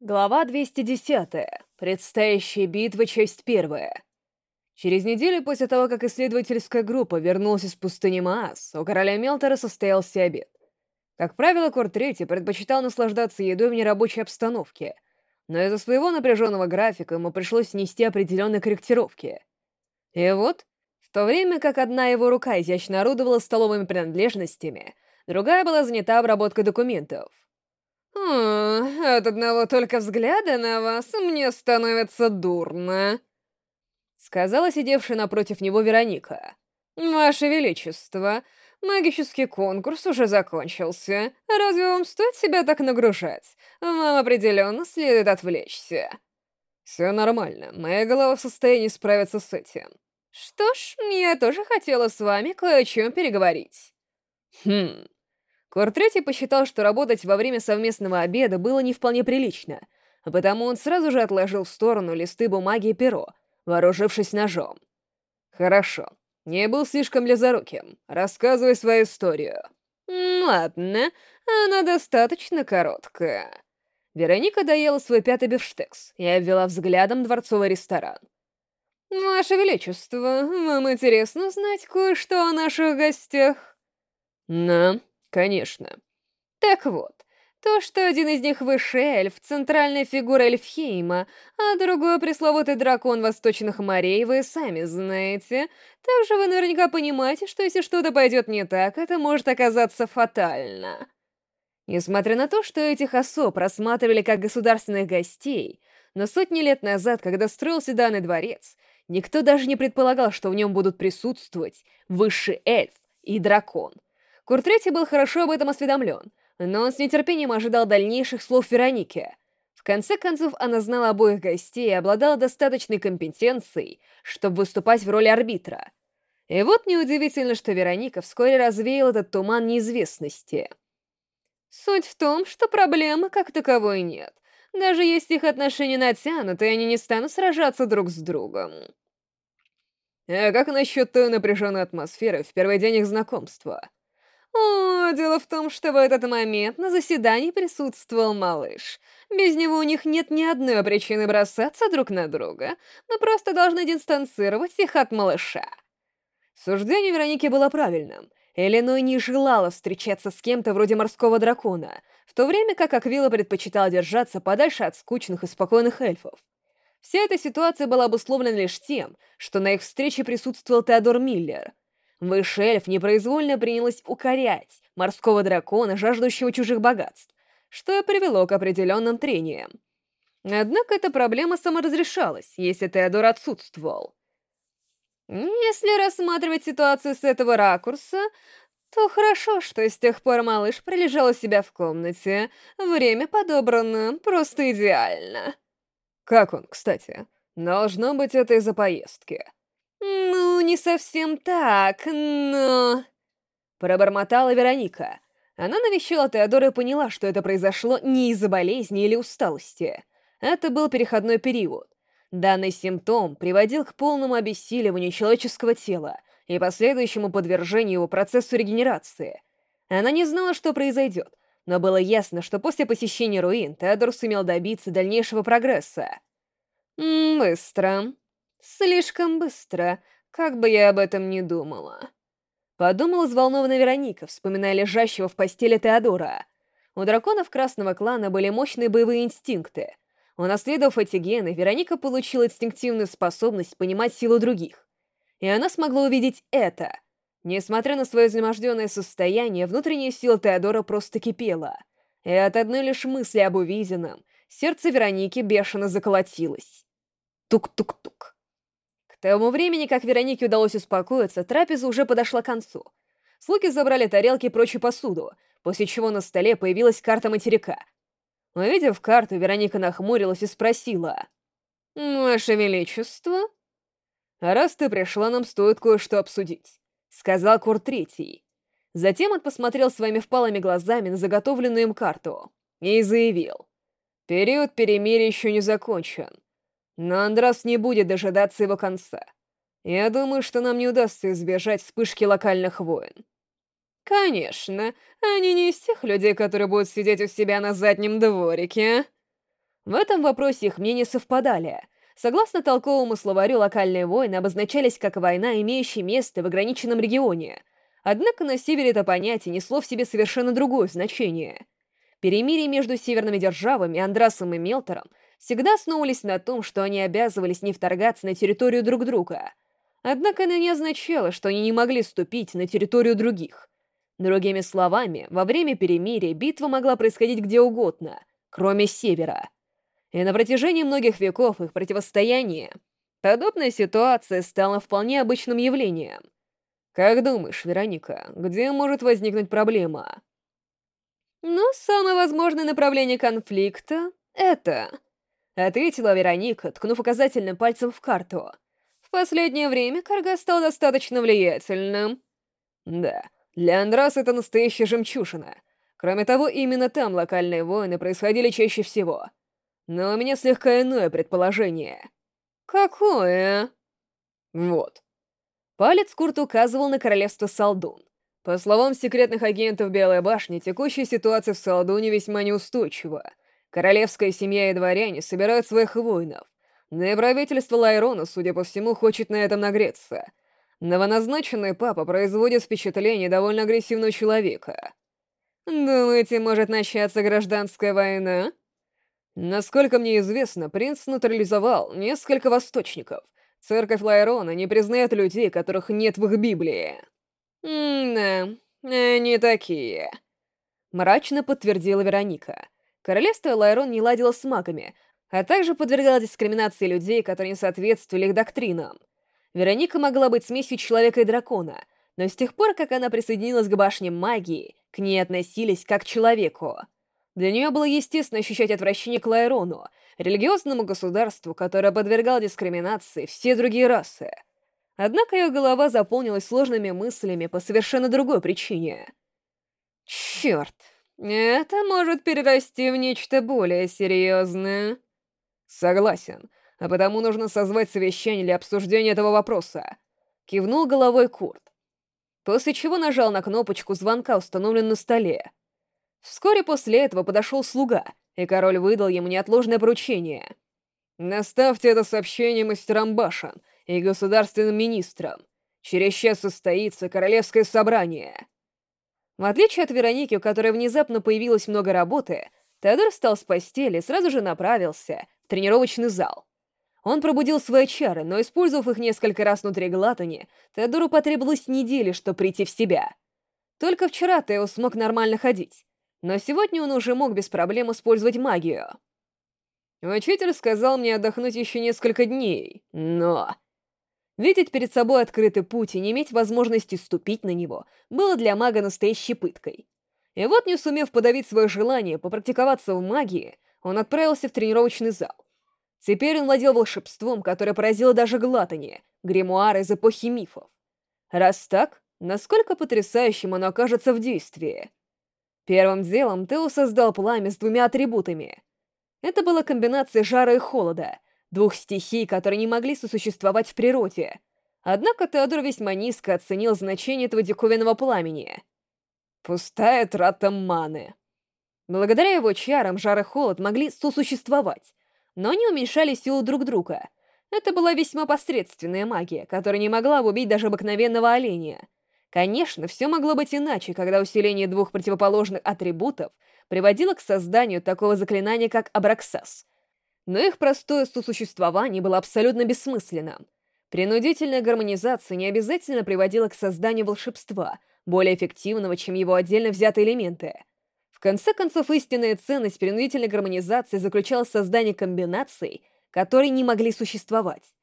Глава 210. Предстоящая битва, часть первая. Через неделю после того, как исследовательская группа вернулась из пустыни Маас, у короля Мелтора состоялся обед. Как правило, Кор Третий предпочитал наслаждаться едой в нерабочей обстановке, но из-за своего напряженного графика ему пришлось внести определенные корректировки. И вот, в то время как одна его рука изящно орудовала столовыми принадлежностями, другая была занята обработкой документов — «О, от одного только взгляда на вас мне становится дурно», — сказала сидевшая напротив него Вероника. «Ваше Величество, магический конкурс уже закончился. Разве вам стоит себя так нагружать? Вам определенно следует отвлечься». «Все нормально, моя голова в состоянии справиться с этим». «Что ж, я тоже хотела с вами кое о чем переговорить». «Хм, Кор Третий посчитал, что работать во время совместного обеда было не вполне прилично, а потому он сразу же отложил в сторону листы бумаги и перо, вооружившись ножом. «Хорошо, не был слишком близоруким. Рассказывай свою историю». «Ладно, она достаточно короткая». Вероника доела свой пятый бифштекс и обвела взглядом дворцовый ресторан. «Ваше Величество, вам интересно знать кое-что о наших гостях?» «Да», Конечно. Так вот, то, что один из них высший эльф, центральная фигура Эльфхейма, а другой пресловутый дракон Восточных морей, вы сами знаете. Также вы наверняка понимаете, что если что-то пойдет не так, это может оказаться фатально. Несмотря на то, что этих особ рассматривали как государственных гостей, но сотни лет назад, когда строился данный дворец, никто даже не предполагал, что в нем будут присутствовать высший эльф и дракон — Курт Третий был хорошо об этом осведомлен, но он с нетерпением ожидал дальнейших слов Вероники. В конце концов, она знала обоих гостей и обладала достаточной компетенцией, чтобы выступать в роли арбитра. И вот неудивительно, что Вероника вскоре развеяла этот туман неизвестности. Суть в том, что проблемы как таковой нет. Даже если их отношения натянуты, они не станут сражаться друг с другом. А как насчет той напряженной атмосферы в первый день их знакомства? О, дело в том, что в этот момент на заседании присутствовал малыш. Без него у них нет ни одной причины бросаться друг на друга. Мы просто должны дистанцировать их от малыша. Суждение Вероники было правильным. Элиной не желала встречаться с кем-то вроде морского дракона, в то время как Аквила предпочитала держаться подальше от скучных и спокойных эльфов. Вся эта ситуация была обусловлена лишь тем, что на их встрече присутствовал Теодор Миллер — Высший эльф непроизвольно принялась укорять морского дракона, жаждущего чужих богатств, что и привело к определенным трениям. Однако эта проблема саморазрешалась, если Теодор отсутствовал. Если рассматривать ситуацию с этого ракурса, то хорошо, что с тех пор малыш пролежал у себя в комнате. Время подобрано просто идеально. Как он, кстати? Должно быть, это из-за поездки. «Ну, не совсем так, но...» Пробормотала Вероника. Она навещала Теодора и поняла, что это произошло не из-за болезни или усталости. Это был переходной период. Данный симптом приводил к полному обессиливанию человеческого тела и последующему подвержению его процессу регенерации. Она не знала, что произойдет, но было ясно, что после посещения руин Теодор сумел добиться дальнейшего прогресса. «Быстро», Слишком быстро, как бы я об этом не думала. Подумала взволнованная Вероника, вспоминая лежащего в постели Теодора. У драконов Красного Клана были мощные боевые инстинкты. Унаследовав эти гены, Вероника получила инстинктивную способность понимать силу других. И она смогла увидеть это. Несмотря на свое изнеможденное состояние, внутренняя сила Теодора просто кипела. И от одной лишь мысли об увиденном сердце Вероники бешено заколотилось. Тук-тук-тук. К тому времени, как Веронике удалось успокоиться, трапеза уже подошла к концу. Слуги забрали тарелки и прочую посуду, после чего на столе появилась карта материка. Увидев карту, Вероника нахмурилась и спросила. «Ваше Величество?» «Раз ты пришла, нам стоит кое-что обсудить», — сказал Кур Третий. Затем он посмотрел своими впалыми глазами на заготовленную им карту и заявил. «Период перемирия еще не закончен. Но Андрас не будет дожидаться его конца. Я думаю, что нам не удастся избежать вспышки локальных войн. Конечно, они не из тех людей, которые будут сидеть у себя на заднем дворике. В этом вопросе их мнения совпадали. Согласно толковому словарю, локальные войны обозначались как война, имеющая место в ограниченном регионе. Однако на севере это понятие несло в себе совершенно другое значение. Перемирие между северными державами, Андрасом и Мелтором, всегда основывались на том, что они обязывались не вторгаться на территорию друг друга. Однако это не означало, что они не могли ступить на территорию других. Другими словами, во время перемирия битва могла происходить где угодно, кроме севера. И на протяжении многих веков их противостояния подобная ситуация стала вполне обычным явлением. Как думаешь, Вероника, где может возникнуть проблема? Ну, самое возможное направление конфликта — это... Ответила Вероника, ткнув указательным пальцем в карту. В последнее время Карга стал достаточно влиятельным. Да, для Андрас это настоящая жемчужина. Кроме того, именно там локальные войны происходили чаще всего. Но у меня слегка иное предположение. Какое? Вот. Палец Курт указывал на королевство Салдун. По словам секретных агентов Белой башни, текущая ситуация в Салдуне весьма неустойчива. Королевская семья и дворяне собирают своих воинов. Да и правительство Лайрона, судя по всему, хочет на этом нагреться. Новоназначенный папа производит впечатление довольно агрессивного человека. Думаете, может начаться гражданская война? Насколько мне известно, принц нейтрализовал несколько восточников. Церковь Лайрона не признает людей, которых нет в их Библии. «Да, они такие», — мрачно подтвердила Вероника. Королевство Лайрон не ладило с магами, а также подвергало дискриминации людей, которые не соответствовали их доктринам. Вероника могла быть смесью человека и дракона, но с тех пор, как она присоединилась к башне магии, к ней относились как к человеку. Для нее было естественно ощущать отвращение к Лайрону, религиозному государству, которое подвергало дискриминации все другие расы. Однако ее голова заполнилась сложными мыслями по совершенно другой причине. Черт, это может перерасти в нечто более серьезное. Согласен, а потому нужно созвать совещание для обсуждения этого вопроса. Кивнул головой Курт. После чего нажал на кнопочку звонка, установленную на столе. Вскоре после этого подошел слуга, и король выдал ему неотложное поручение. «Наставьте это сообщение мастерам башен и государственным министрам. Через час состоится королевское собрание». В отличие от Вероники, у которой внезапно появилось много работы, Теодор встал с постели и сразу же направился в тренировочный зал. Он пробудил свои чары, но, использовав их несколько раз внутри Глатани, Теодору потребовалось недели, чтобы прийти в себя. Только вчера Тео смог нормально ходить, но сегодня он уже мог без проблем использовать магию. Учитель сказал мне отдохнуть еще несколько дней, но... Видеть перед собой открытый путь и не иметь возможности ступить на него было для мага настоящей пыткой. И вот, не сумев подавить свое желание попрактиковаться в магии, он отправился в тренировочный зал. Теперь он владел волшебством, которое поразило даже Глатани, гримуар из эпохи мифов. Раз так, насколько потрясающим оно окажется в действии? Первым делом Тео создал пламя с двумя атрибутами. Это была комбинация жара и холода, двух стихий, которые не могли сосуществовать в природе. Однако Теодор весьма низко оценил значение этого диковинного пламени. Пустая трата маны. Благодаря его чарам жар и холод могли сосуществовать, но они уменьшали силу друг друга. Это была весьма посредственная магия, которая не могла убить даже обыкновенного оленя. Конечно, все могло быть иначе, когда усиление двух противоположных атрибутов приводило к созданию такого заклинания, как Абраксас. Но их простое сосуществование было абсолютно бессмысленным. Принудительная гармонизация не обязательно приводила к созданию волшебства, более эффективного, чем его отдельно взятые элементы — в конце концов, истинная ценность принудительной гармонизации заключалась в создании комбинаций, которые не могли существовать.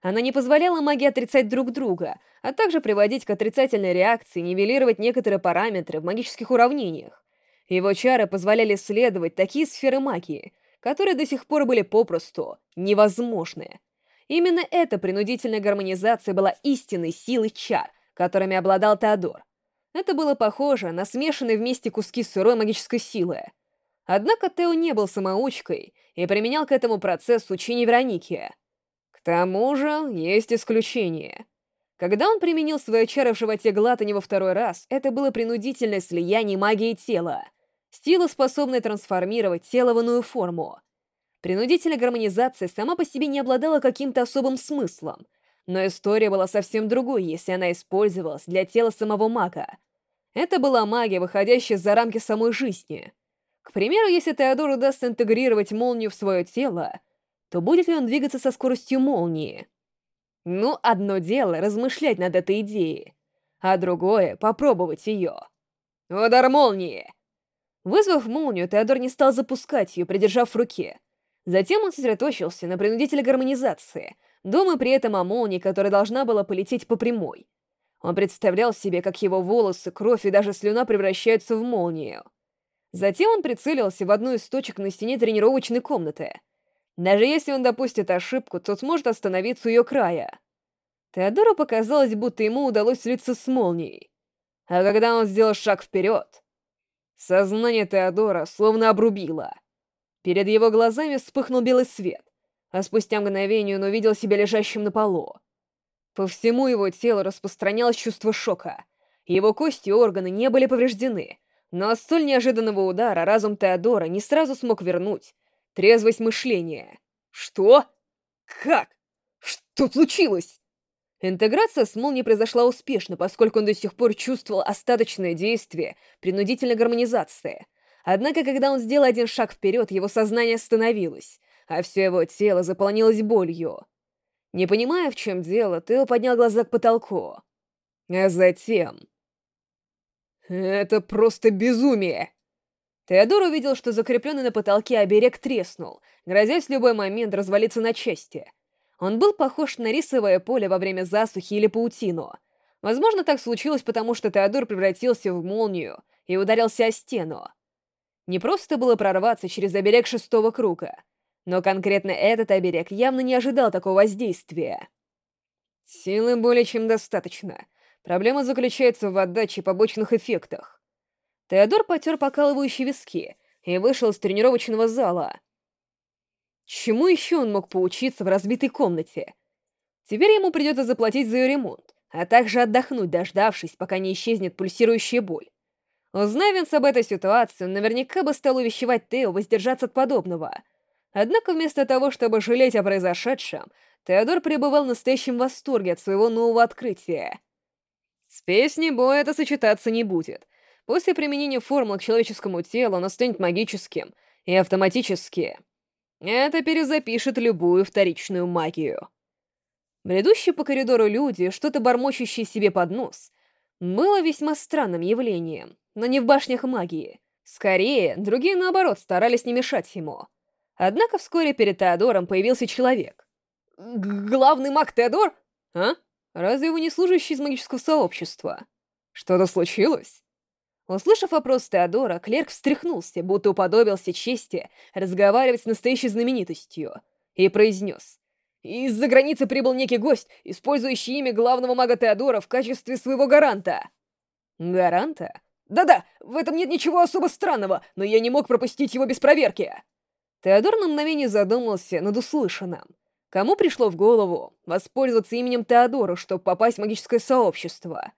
Она не позволяла магии отрицать друг друга, а также приводить к отрицательной реакции, нивелировать некоторые параметры в магических уравнениях. Его чары позволяли исследовать такие сферы магии, которые до сих пор были попросту невозможны. Именно эта принудительная гармонизация была истинной силой чар, которыми обладал Теодор. Это было похоже на смешанные вместе куски сырой магической силы. Однако Тео не был самоучкой и применял к этому процессу учение Вероники. К тому же есть исключение. Когда он применил свои чары в животе Глатани во второй раз, это было принудительное слияние магии тела, сила, способная трансформировать тело в иную форму. Принудительная гармонизация сама по себе не обладала каким-то особым смыслом, но история была совсем другой, если она использовалась для тела самого мага. Это была магия, выходящая за рамки самой жизни. К примеру, если Теодор удастся интегрировать молнию в свое тело, то будет ли он двигаться со скоростью молнии? Ну, одно дело — размышлять над этой идеей, а другое — попробовать ее. Удар молнии! Вызвав молнию, Теодор не стал запускать ее, придержав в руке. Затем он сосредоточился на принудителе гармонизации, думая при этом о молнии, которая должна была полететь по прямой. Он представлял себе, как его волосы, кровь и даже слюна превращаются в молнию. Затем он прицелился в одну из точек на стене тренировочной комнаты. Даже если он допустит ошибку, то сможет остановиться у ее края. Теодору показалось, будто ему удалось слиться с молнией. А когда он сделал шаг вперед, сознание Теодора словно обрубило — Перед его глазами вспыхнул белый свет, а спустя мгновение он увидел себя лежащим на полу. По всему его телу распространялось чувство шока. Его кости и органы не были повреждены, но от столь неожиданного удара разум Теодора не сразу смог вернуть трезвость мышления. Что? Как? Что случилось? Интеграция с молнией произошла успешно, поскольку он до сих пор чувствовал остаточное действие принудительной гармонизации — Однако, когда он сделал один шаг вперед, его сознание остановилось, а все его тело заполнилось болью. Не понимая, в чем дело, Тео поднял глаза к потолку. А затем... Это просто безумие! Теодор увидел, что закрепленный на потолке оберег треснул, грозясь в любой момент развалиться на части. Он был похож на рисовое поле во время засухи или паутину. Возможно, так случилось, потому что Теодор превратился в молнию и ударился о стену. Не просто было прорваться через оберег шестого круга, но конкретно этот оберег явно не ожидал такого воздействия. Силы более чем достаточно. Проблема заключается в отдаче побочных эффектах. Теодор потер покалывающие виски и вышел из тренировочного зала. Чему еще он мог поучиться в разбитой комнате? Теперь ему придется заплатить за ее ремонт, а также отдохнуть, дождавшись, пока не исчезнет пульсирующая боль. Узнав Винс об этой ситуации, он наверняка бы стал увещевать Тео воздержаться от подобного. Однако вместо того, чтобы жалеть о произошедшем, Теодор пребывал в настоящем восторге от своего нового открытия. С песней боя это сочетаться не будет. После применения формулы к человеческому телу оно станет магическим и автоматически. Это перезапишет любую вторичную магию. Бредущие по коридору люди, что-то бормочущие себе под нос, было весьма странным явлением но не в башнях магии. Скорее, другие, наоборот, старались не мешать ему. Однако вскоре перед Теодором появился человек. Г «Главный маг Теодор? А? Разве вы не служащий из магического сообщества? Что-то случилось?» Услышав вопрос Теодора, клерк встряхнулся, будто уподобился чести разговаривать с настоящей знаменитостью, и произнес. «Из-за границы прибыл некий гость, использующий имя главного мага Теодора в качестве своего гаранта». «Гаранта? Да-да, в этом нет ничего особо странного, но я не мог пропустить его без проверки. Теодор на мгновение задумался над услышанным. Кому пришло в голову воспользоваться именем Теодора, чтобы попасть в магическое сообщество?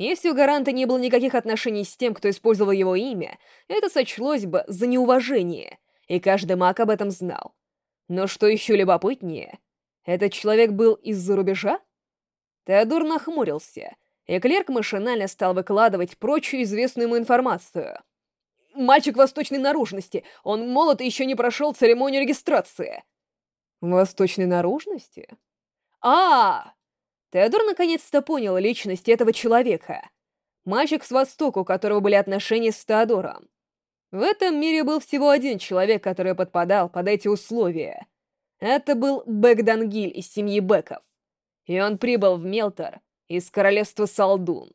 Если у Гаранта не было никаких отношений с тем, кто использовал его имя, это сочлось бы за неуважение, и каждый маг об этом знал. Но что еще любопытнее, этот человек был из-за рубежа? Теодор нахмурился — и клерк машинально стал выкладывать прочую известную ему информацию. «Мальчик восточной наружности. Он молод и еще не прошел церемонию регистрации». «Восточной наружности?» а, -а, -а Теодор наконец-то понял личность этого человека. Мальчик с Востока, у которого были отношения с Теодором. В этом мире был всего один человек, который подпадал под эти условия. Это был Бэк Дангиль из семьи Беков. И он прибыл в Мелтор из королевства Салдун.